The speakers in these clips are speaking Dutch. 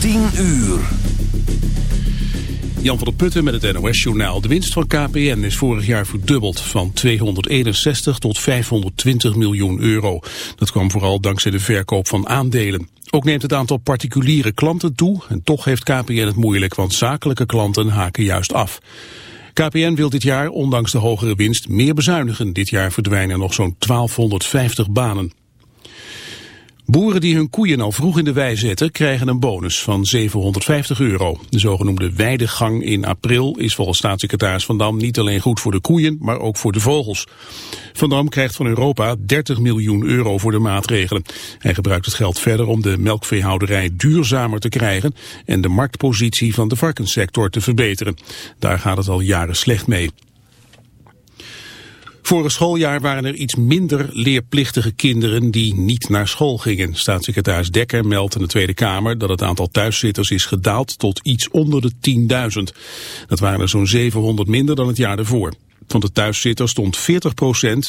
10 uur. Jan van der Putten met het NOS-journaal. De winst van KPN is vorig jaar verdubbeld van 261 tot 520 miljoen euro. Dat kwam vooral dankzij de verkoop van aandelen. Ook neemt het aantal particuliere klanten toe en toch heeft KPN het moeilijk, want zakelijke klanten haken juist af. KPN wil dit jaar, ondanks de hogere winst, meer bezuinigen. Dit jaar verdwijnen nog zo'n 1250 banen. Boeren die hun koeien al vroeg in de wei zetten krijgen een bonus van 750 euro. De zogenoemde weidegang in april is volgens staatssecretaris Van Dam niet alleen goed voor de koeien, maar ook voor de vogels. Van Dam krijgt van Europa 30 miljoen euro voor de maatregelen. Hij gebruikt het geld verder om de melkveehouderij duurzamer te krijgen en de marktpositie van de varkenssector te verbeteren. Daar gaat het al jaren slecht mee. Vorig schooljaar waren er iets minder leerplichtige kinderen die niet naar school gingen. Staatssecretaris Dekker meldt in de Tweede Kamer dat het aantal thuiszitters is gedaald tot iets onder de 10.000. Dat waren er zo'n 700 minder dan het jaar ervoor. Van de thuiszitters stond 40%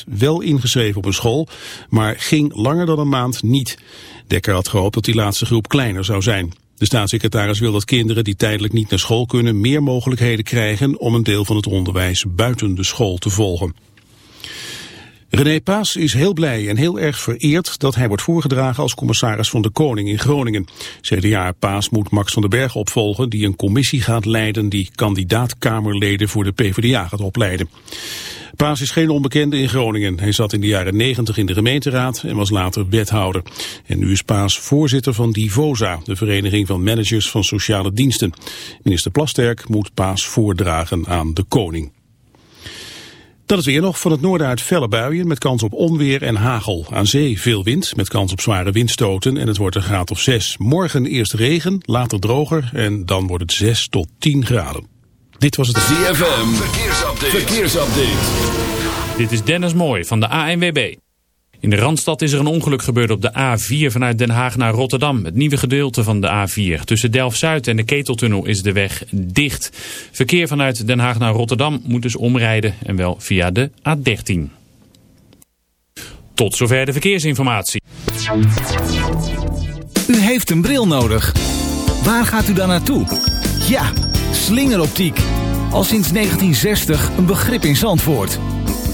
wel ingeschreven op een school, maar ging langer dan een maand niet. Dekker had gehoopt dat die laatste groep kleiner zou zijn. De staatssecretaris wil dat kinderen die tijdelijk niet naar school kunnen meer mogelijkheden krijgen om een deel van het onderwijs buiten de school te volgen. René Paas is heel blij en heel erg vereerd dat hij wordt voorgedragen als commissaris van de Koning in Groningen. CDA Paas moet Max van den Berg opvolgen die een commissie gaat leiden die kandidaat-kamerleden voor de PvdA gaat opleiden. Paas is geen onbekende in Groningen. Hij zat in de jaren 90 in de gemeenteraad en was later wethouder. En nu is Paas voorzitter van Divosa, de vereniging van managers van sociale diensten. Minister Plasterk moet Paas voordragen aan de koning. Dan is weer nog van het noorden uit felle buien met kans op onweer en hagel. Aan zee veel wind met kans op zware windstoten en het wordt een graad of 6. Morgen eerst regen, later droger en dan wordt het 6 tot 10 graden. Dit was het ZFM. Verkeersupdate. Verkeersupdate. Dit is Dennis Mooi van de ANWB. In de Randstad is er een ongeluk gebeurd op de A4 vanuit Den Haag naar Rotterdam. Het nieuwe gedeelte van de A4. Tussen Delft-Zuid en de Keteltunnel is de weg dicht. Verkeer vanuit Den Haag naar Rotterdam moet dus omrijden en wel via de A13. Tot zover de verkeersinformatie. U heeft een bril nodig. Waar gaat u dan naartoe? Ja, slingeroptiek. Al sinds 1960 een begrip in Zandvoort.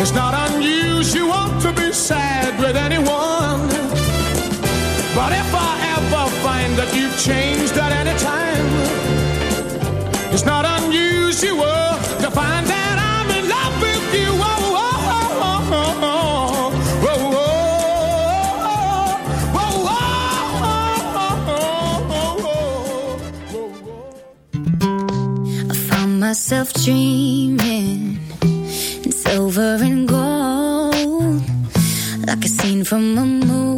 It's not unusual to be sad with anyone. But if I ever find that you've changed at any time, it's not unusual to find that I'm in love with you. Oh, oh, oh, oh, oh, oh, myself dreaming in silver and gold, like a scene from a movie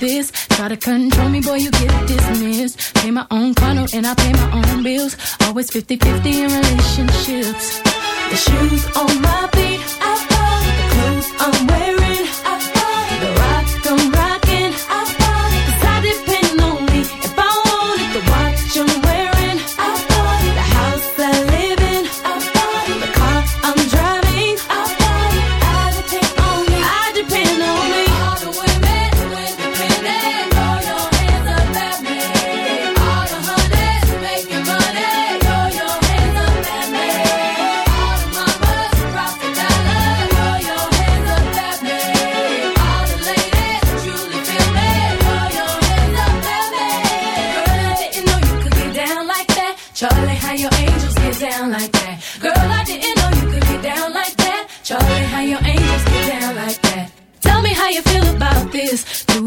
this. Try to control me, boy, you get dismissed. Pay my own condo and I pay my own bills. Always 50 50 in relationships. The shoes on my feet, I bought the clothes I'm wearing.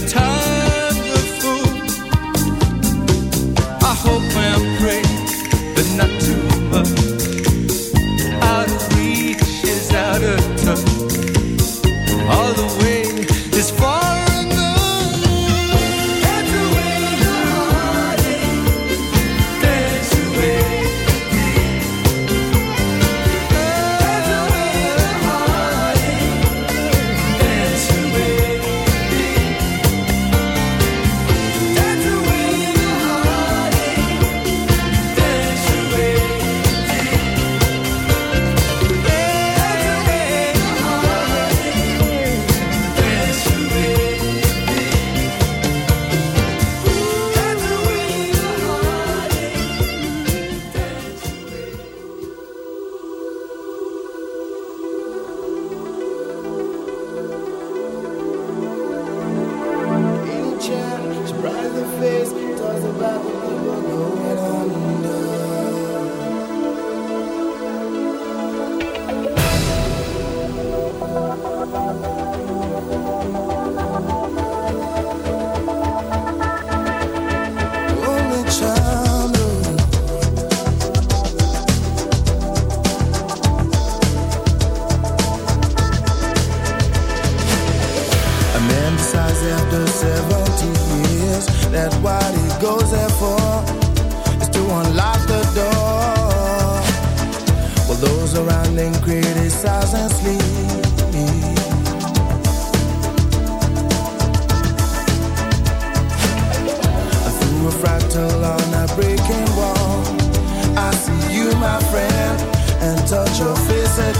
guitar.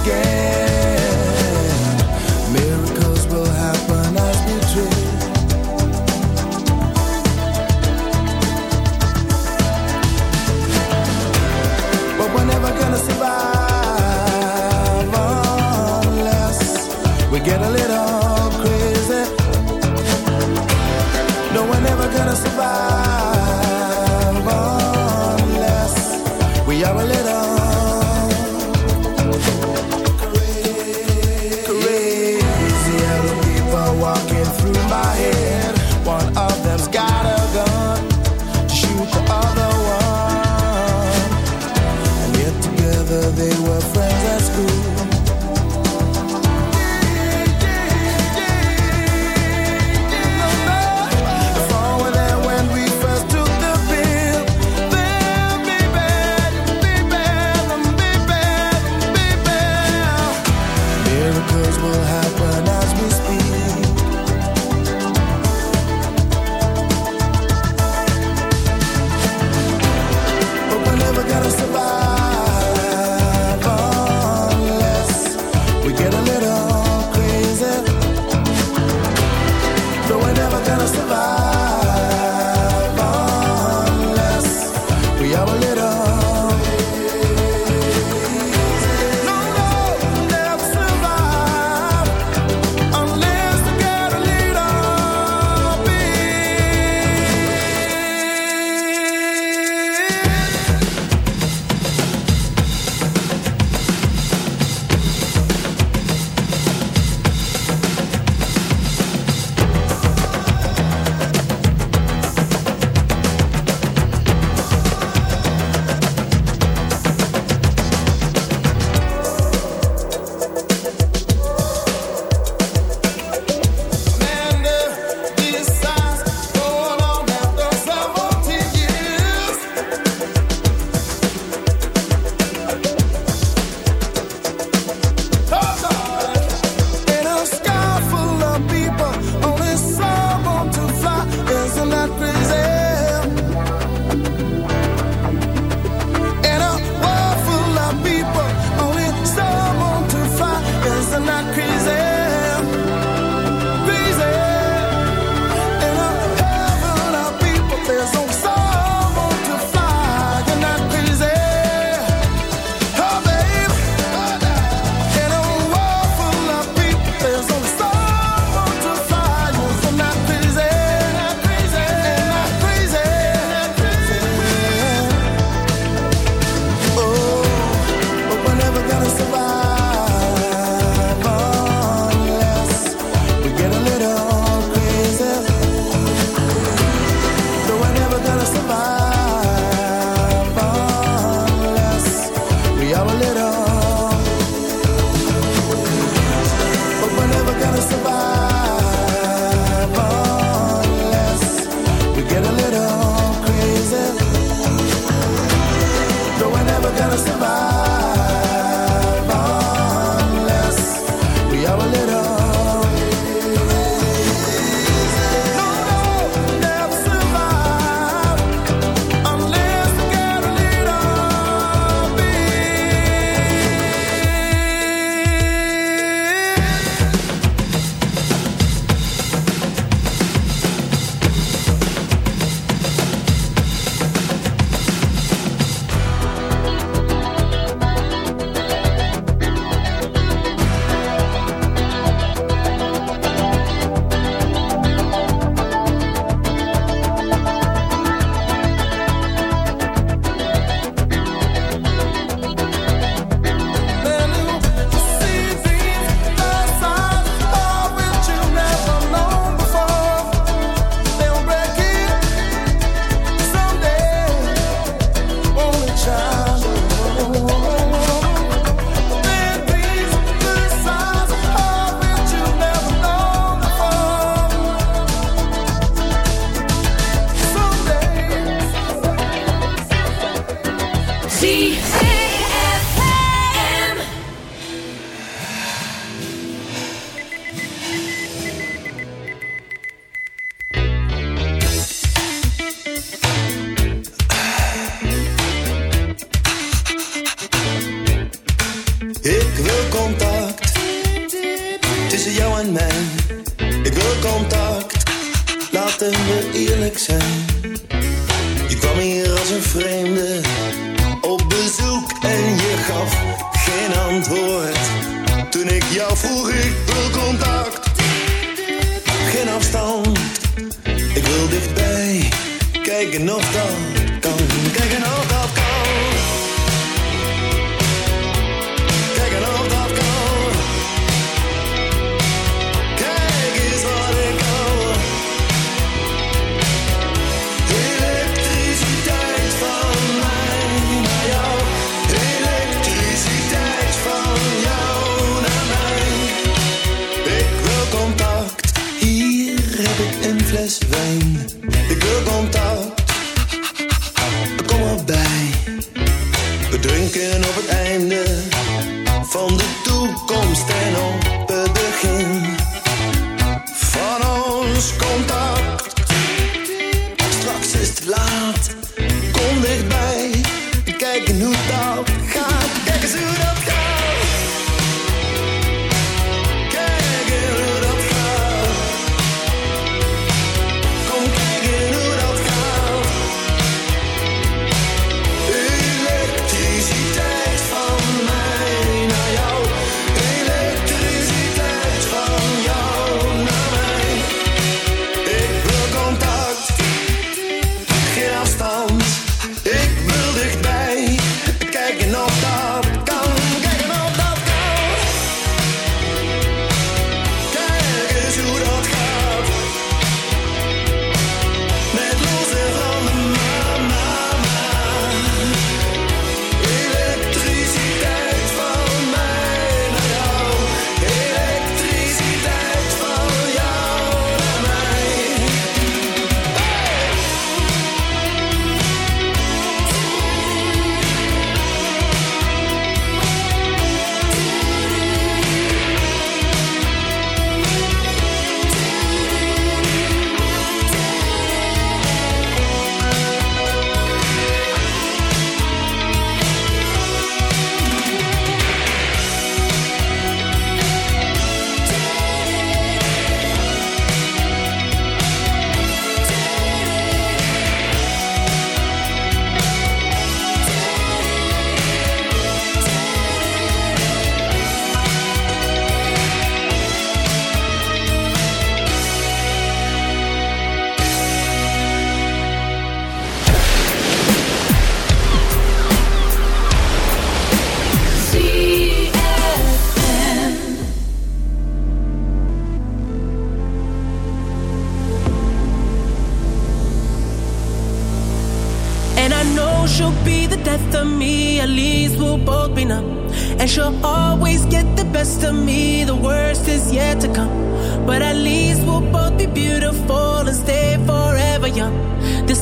again.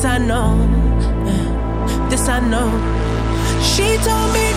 This I know, this I know. She told me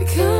because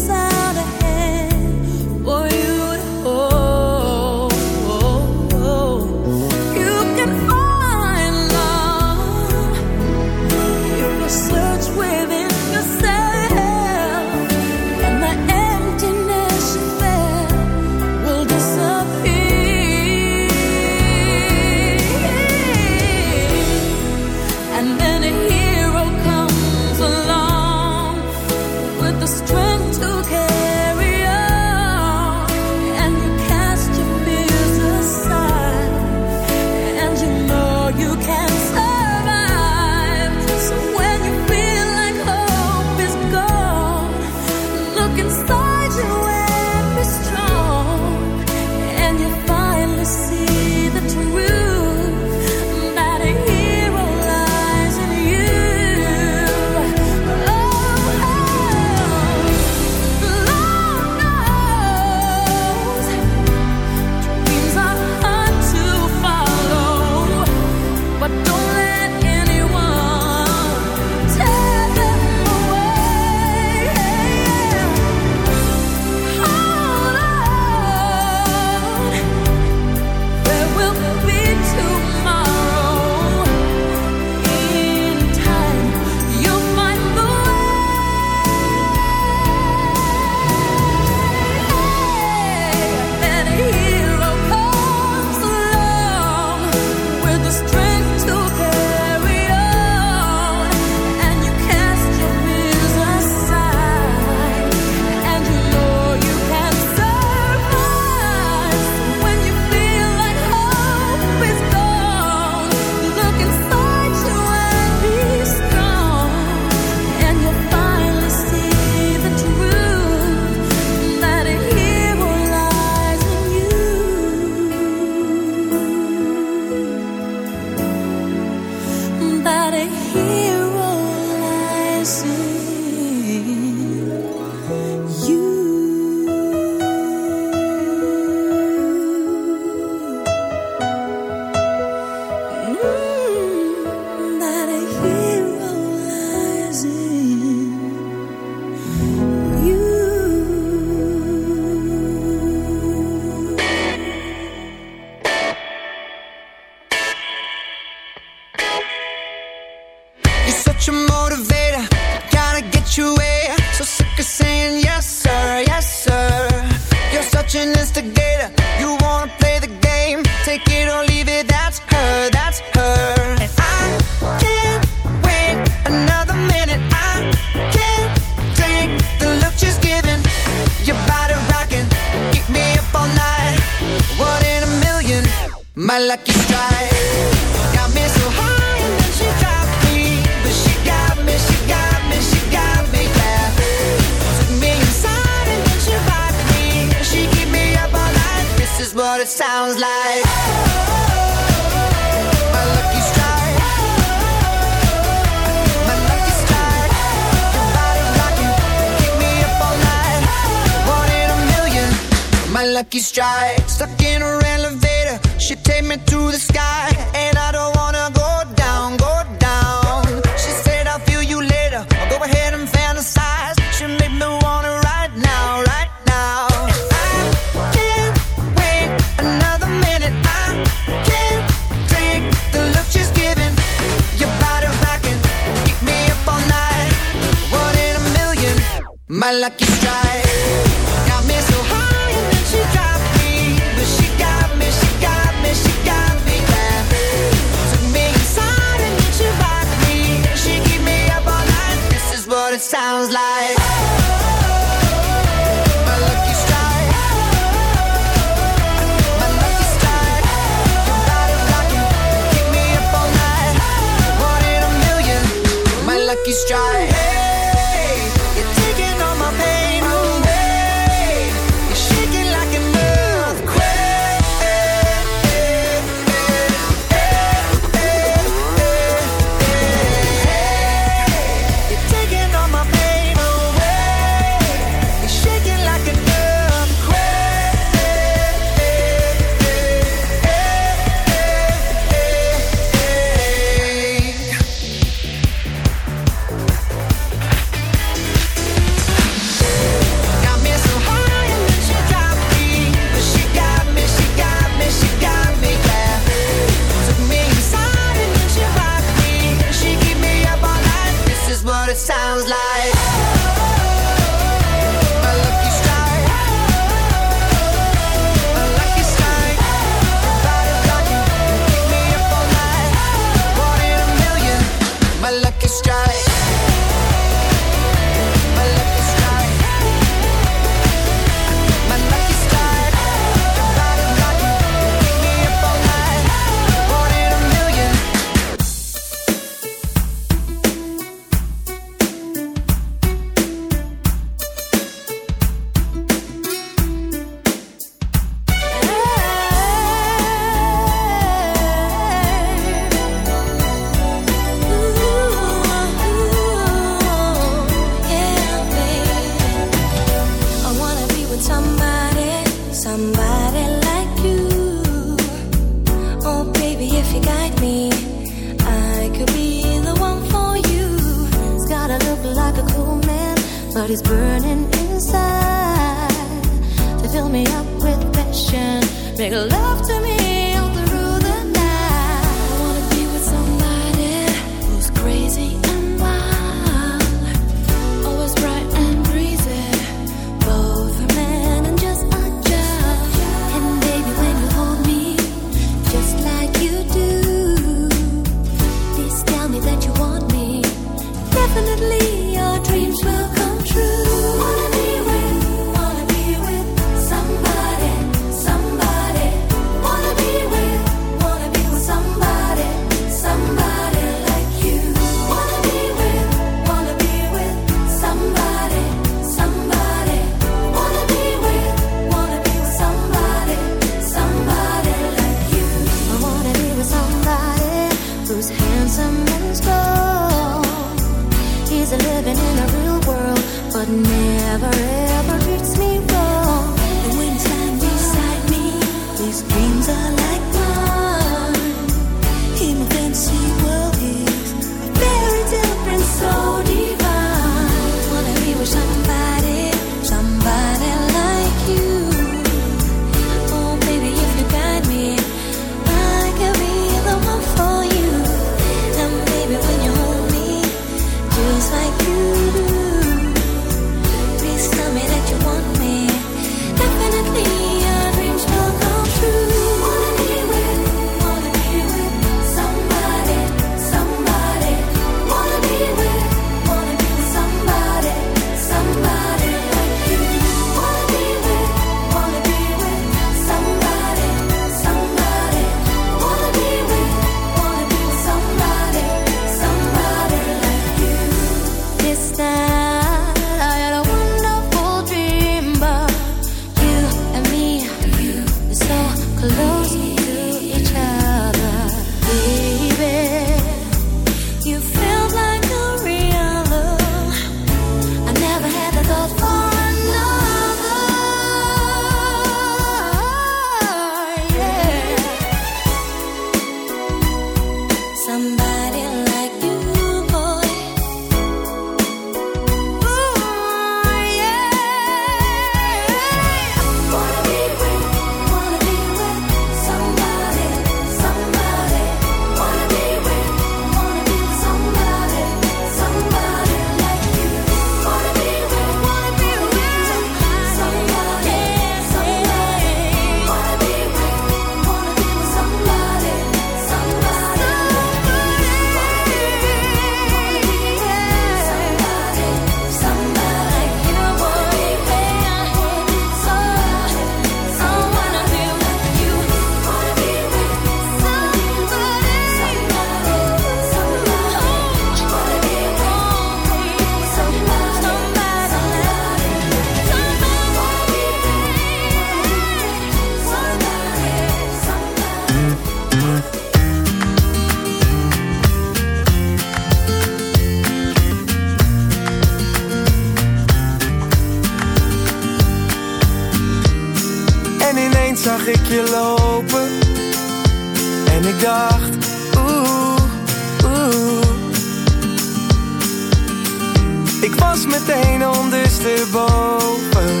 ondersteboven.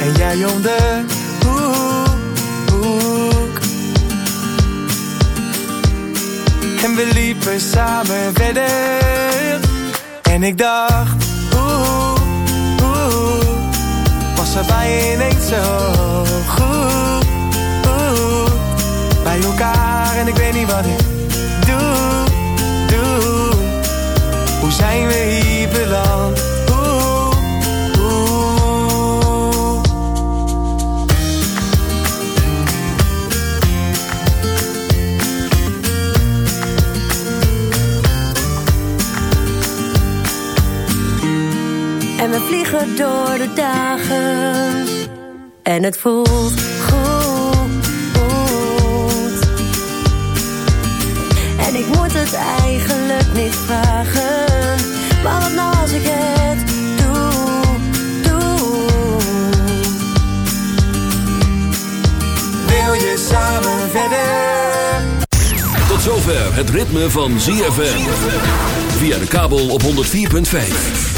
En jij om de hoek. En we liepen samen verder. En ik dacht, oeh, oeh. Was er bij ineens zo goed. Oeh, bij elkaar en ik weet niet wat ik doe, doe. Hoe zijn we hier beland? We vliegen door de dagen. En het voelt goed, goed. En ik moet het eigenlijk niet vragen. Maar wat nou als ik het doe, doe. Wil je samen verder? Tot zover het ritme van ZFM. Via de kabel op 104.5.